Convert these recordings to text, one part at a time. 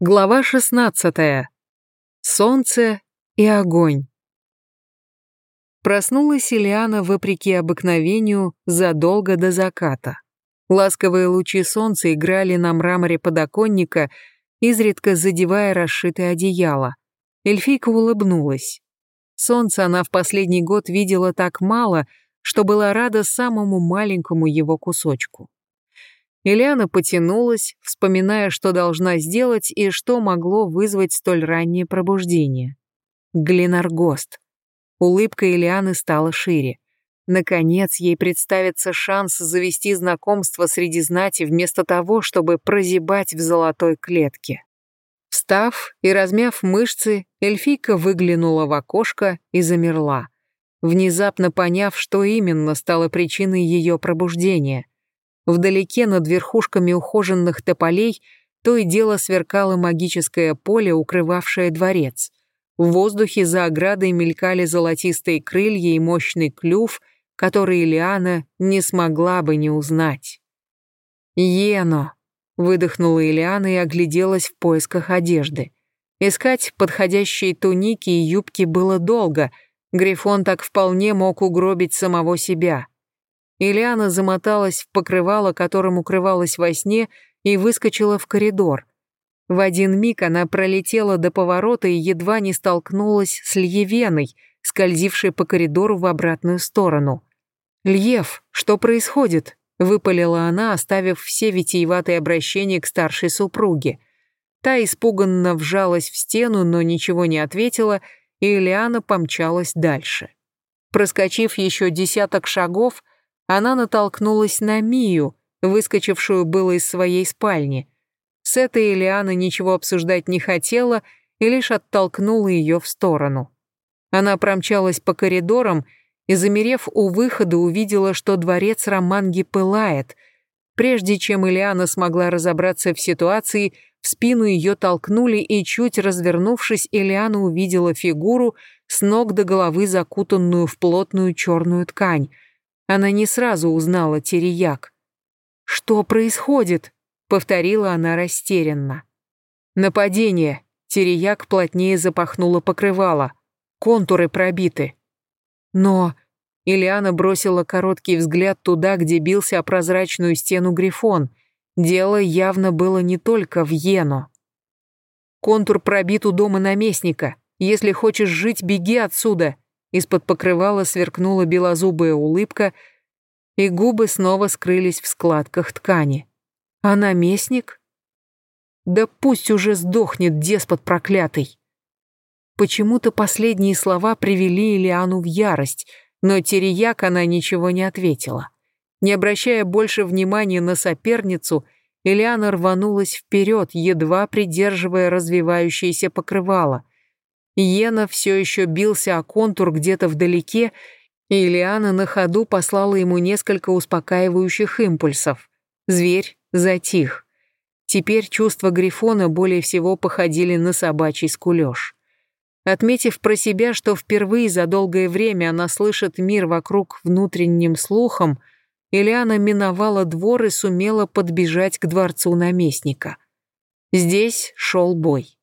Глава 16. Солнце и огонь. Проснулась Ильяна вопреки обыкновению задолго до заката. Ласковые лучи солнца играли на мраморе подоконника, изредка задевая расшитое одеяло. Эльфийка улыбнулась. Солнце она в последний год видела так мало, что была рада самому маленькому его кусочку. Ильяна потянулась, вспоминая, что должна сделать и что могло вызвать столь раннее пробуждение. Глинаргост. Улыбка Ильяны стала шире. Наконец ей представится шанс завести знакомство среди знати вместо того, чтобы прозябать в золотой клетке. Встав и размяв мышцы, эльфийка выглянула в окошко и замерла, внезапно поняв, что именно стало причиной ее пробуждения — Вдалеке над верхушками ухоженных тополей то и дело сверкало магическое поле, укрывавшее дворец. В воздухе за оградой мелькали золотистые крылья и мощный клюв, который Ильяна не смогла бы не узнать. «Ено!» — выдохнула Ильяна и огляделась в поисках одежды. Искать подходящие туники и юбки было долго, Грифон так вполне мог угробить самого себя. Ильяна замоталась в покрывало, которым укрывалась во сне, и выскочила в коридор. В один миг она пролетела до поворота и едва не столкнулась с Льевеной, скользившей по коридору в обратную сторону. «Льев, что происходит?» — выпалила она, оставив все витиеватые обращения к старшей супруге. Та испуганно вжалась в стену, но ничего не ответила, и Ильяна помчалась дальше. Проскочив еще десяток шагов, она натолкнулась на Мию, выскочившую было из своей спальни. С этой Элиана ничего обсуждать не хотела и лишь оттолкнула ее в сторону. Она промчалась по коридорам и, замерев у выхода, увидела, что дворец Романги пылает. Прежде чем Ильяна смогла разобраться в ситуации, в спину ее толкнули, и, чуть развернувшись, Ильяна увидела фигуру, с ног до головы закутанную в плотную черную ткань — она не сразу узнала Терияк. «Что происходит?» — повторила она растерянно. «Нападение!» — Терияк плотнее запахнула покрывало. «Контуры пробиты». «Но...» — Ильяна бросила короткий взгляд туда, где бился о прозрачную стену Грифон. Дело явно было не только в Йено. «Контур пробит у дома наместника. Если хочешь жить, беги отсюда!» Из-под покрывала сверкнула белозубая улыбка, и губы снова скрылись в складках ткани. А наместник? Да пусть уже сдохнет деспот проклятый. Почему-то последние слова привели Ильяну в ярость, но Терияк она ничего не ответила. Не обращая больше внимания на соперницу, Ильяна рванулась вперед, едва придерживая развивающееся покрывало — Йена все еще бился о контур где-то вдалеке, и Ильяна на ходу послала ему несколько успокаивающих импульсов. Зверь затих. Теперь чувства Грифона более всего походили на собачий скулёж. Отметив про себя, что впервые за долгое время она слышит мир вокруг внутренним слухом, Ильяна миновала двор и сумела подбежать к дворцу наместника. Здесь шел бой.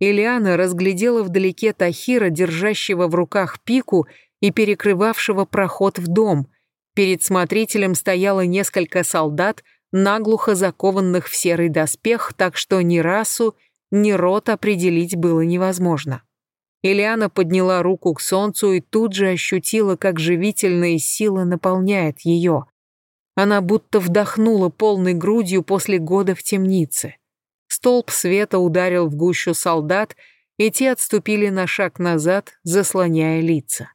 Ильяна разглядела вдалеке Тахира, держащего в руках пику и перекрывавшего проход в дом. Перед смотрителем стояло несколько солдат, наглухо закованных в серый доспех, так что ни расу, ни рот определить было невозможно. Ильяна подняла руку к солнцу и тут же ощутила, как живительная сила наполняет ее. Она будто вдохнула полной грудью после года в темнице. Столб света ударил в гущу солдат, и те отступили на шаг назад, заслоняя лица.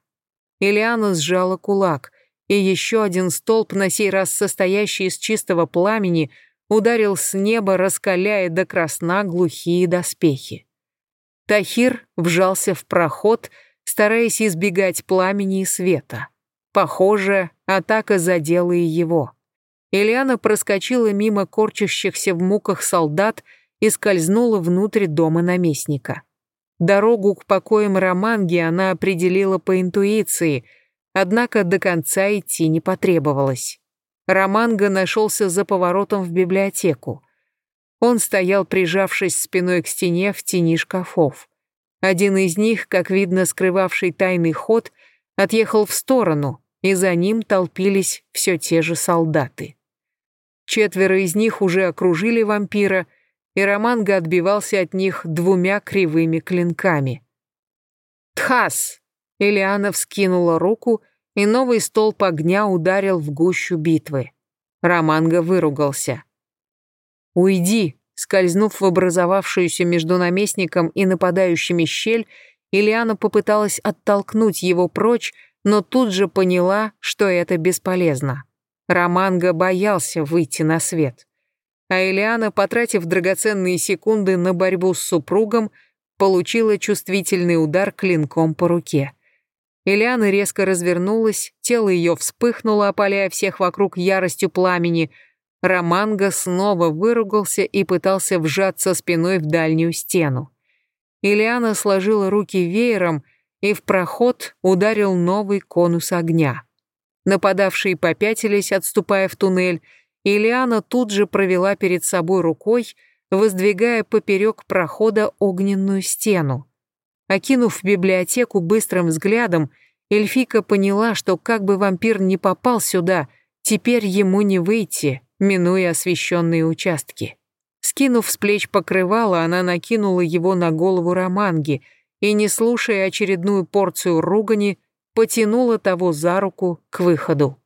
Ильяна сжала кулак, и еще один столб, на сей раз состоящий из чистого пламени, ударил с неба, раскаляя до красна глухие доспехи. Тахир вжался в проход, стараясь избегать пламени и света. Похоже, атака задела и его. Ильяна проскочила мимо корчащихся в муках солдат и скользнула внутрь дома наместника. Дорогу к покоям Романги она определила по интуиции, однако до конца идти не потребовалось. Романга нашелся за поворотом в библиотеку. Он стоял, прижавшись спиной к стене в тени шкафов. Один из них, как видно, скрывавший тайный ход, отъехал в сторону, и за ним толпились все те же солдаты. Четверо из них уже окружили вампира, и Романго отбивался от них двумя кривыми клинками. «Тхас!» Элиана вскинула руку, и новый столб огня ударил в гущу битвы. Романго выругался. «Уйди!» Скользнув в образовавшуюся между наместником и нападающими щель, Ильяна попыталась оттолкнуть его прочь, но тут же поняла, что это бесполезно. Романго боялся выйти на свет. А Элиана, потратив драгоценные секунды на борьбу с супругом, получила чувствительный удар клинком по руке. Элиана резко развернулась, тело ее вспыхнуло, опаляя всех вокруг яростью пламени. Романго снова выругался и пытался вжаться спиной в дальнюю стену. Ильяна сложила руки веером, и в проход ударил новый конус огня. Нападавшие попятились, отступая в туннель, Ильяна тут же провела перед собой рукой, воздвигая поперек прохода огненную стену. Окинув библиотеку быстрым взглядом, Эльфика поняла, что как бы вампир не попал сюда, теперь ему не выйти, минуя освещенные участки. Скинув с плеч покрывало, она накинула его на голову Романги и, не слушая очередную порцию ругани, потянула того за руку к выходу.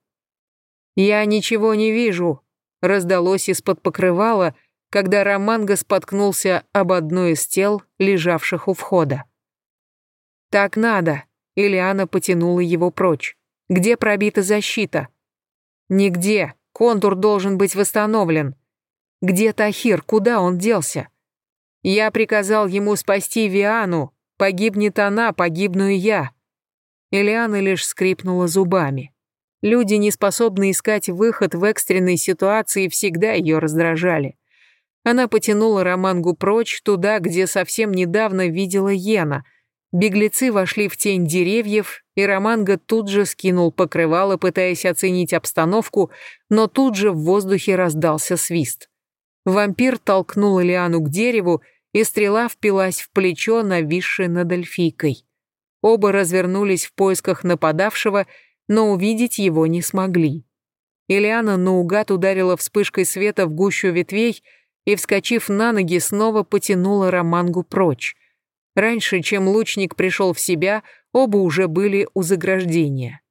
«Я ничего не вижу», — раздалось из-под покрывала, когда Романго споткнулся об одну из тел, лежавших у входа. «Так надо», — Ильяна потянула его прочь. «Где пробита защита?» «Нигде. Контур должен быть восстановлен. Где Тахир? Куда он делся?» «Я приказал ему спасти Виану. Погибнет она, погибну и я». Ильяна лишь скрипнула зубами. Люди, не способные искать выход в экстренной ситуации, всегда ее раздражали. Она потянула Романгу прочь, туда, где совсем недавно видела Йена — Беглецы вошли в тень деревьев, и Романго тут же скинул покрывало, пытаясь оценить обстановку, но тут же в воздухе раздался свист. Вампир толкнул Лиану к дереву, и стрела впилась в плечо, нависшее над эльфийкой. Оба развернулись в поисках нападавшего, но увидеть его не смогли. Ильяна наугад ударила вспышкой света в гущу ветвей и, вскочив на ноги, снова потянула Романгу прочь. Раньше, чем лучник пришел в себя, оба уже были у заграждения.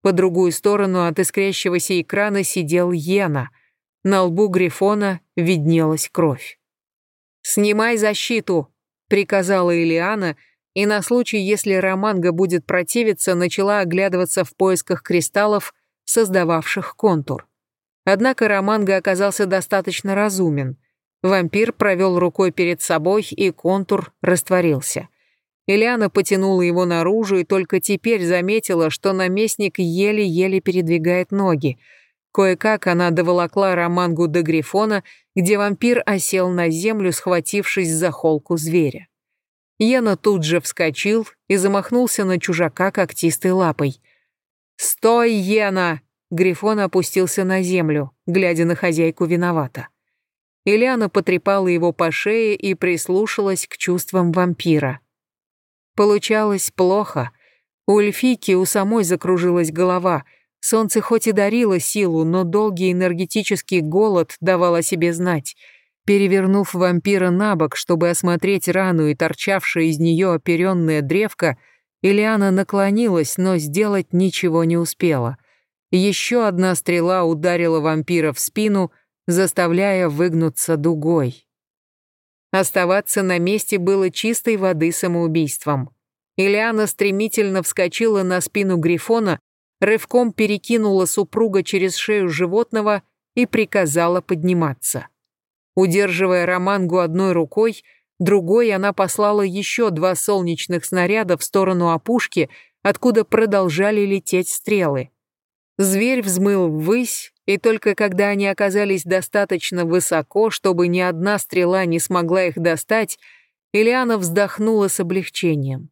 По другую сторону от искрящегося экрана сидел Йена. На лбу Грифона виднелась кровь. «Снимай защиту!» — приказала Илиана, и на случай, если Романга будет противиться, начала оглядываться в поисках кристаллов, создававших контур. Однако Романга оказался достаточно разумен. Вампир провел рукой перед собой, и контур растворился. Ильяна потянула его наружу и только теперь заметила, что наместник еле-еле передвигает ноги. Кое-как она доволокла Романгу до Грифона, где вампир осел на землю, схватившись за холку зверя. Йена тут же вскочил и замахнулся на чужака когтистой лапой. «Стой, Йена!» Грифон опустился на землю, глядя на хозяйку виновата. Ильяна потрепала его по шее и прислушалась к чувствам вампира. Получалось плохо. У эльфийки у самой закружилась голова. Солнце хоть и дарило силу, но долгий энергетический голод давал о себе знать. Перевернув вампира на бок, чтобы осмотреть рану и торчавшее из нее оперенное древко, Ильяна наклонилась, но сделать ничего не успела. Еще одна стрела ударила вампира в спину — заставляя выгнуться дугой. Оставаться на месте было чистой воды самоубийством. Ильяна стремительно вскочила на спину Грифона, рывком перекинула супруга через шею животного и приказала подниматься. Удерживая Романгу одной рукой, другой она послала еще два солнечных снаряда в сторону опушки, откуда продолжали лететь стрелы. Зверь взмыл ввысь, и только когда они оказались достаточно высоко, чтобы ни одна стрела не смогла их достать, Ильяна вздохнула с облегчением.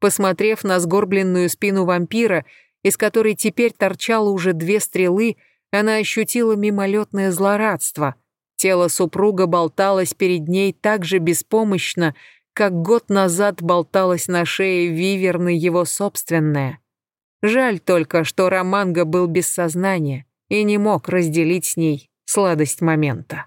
Посмотрев на сгорбленную спину вампира, из которой теперь торчало уже две стрелы, она ощутила мимолетное злорадство. Тело супруга болталось перед ней так же беспомощно, как год назад болталось на шее Виверны его собственное. Жаль только, что Романго был без сознания и не мог разделить с ней сладость момента.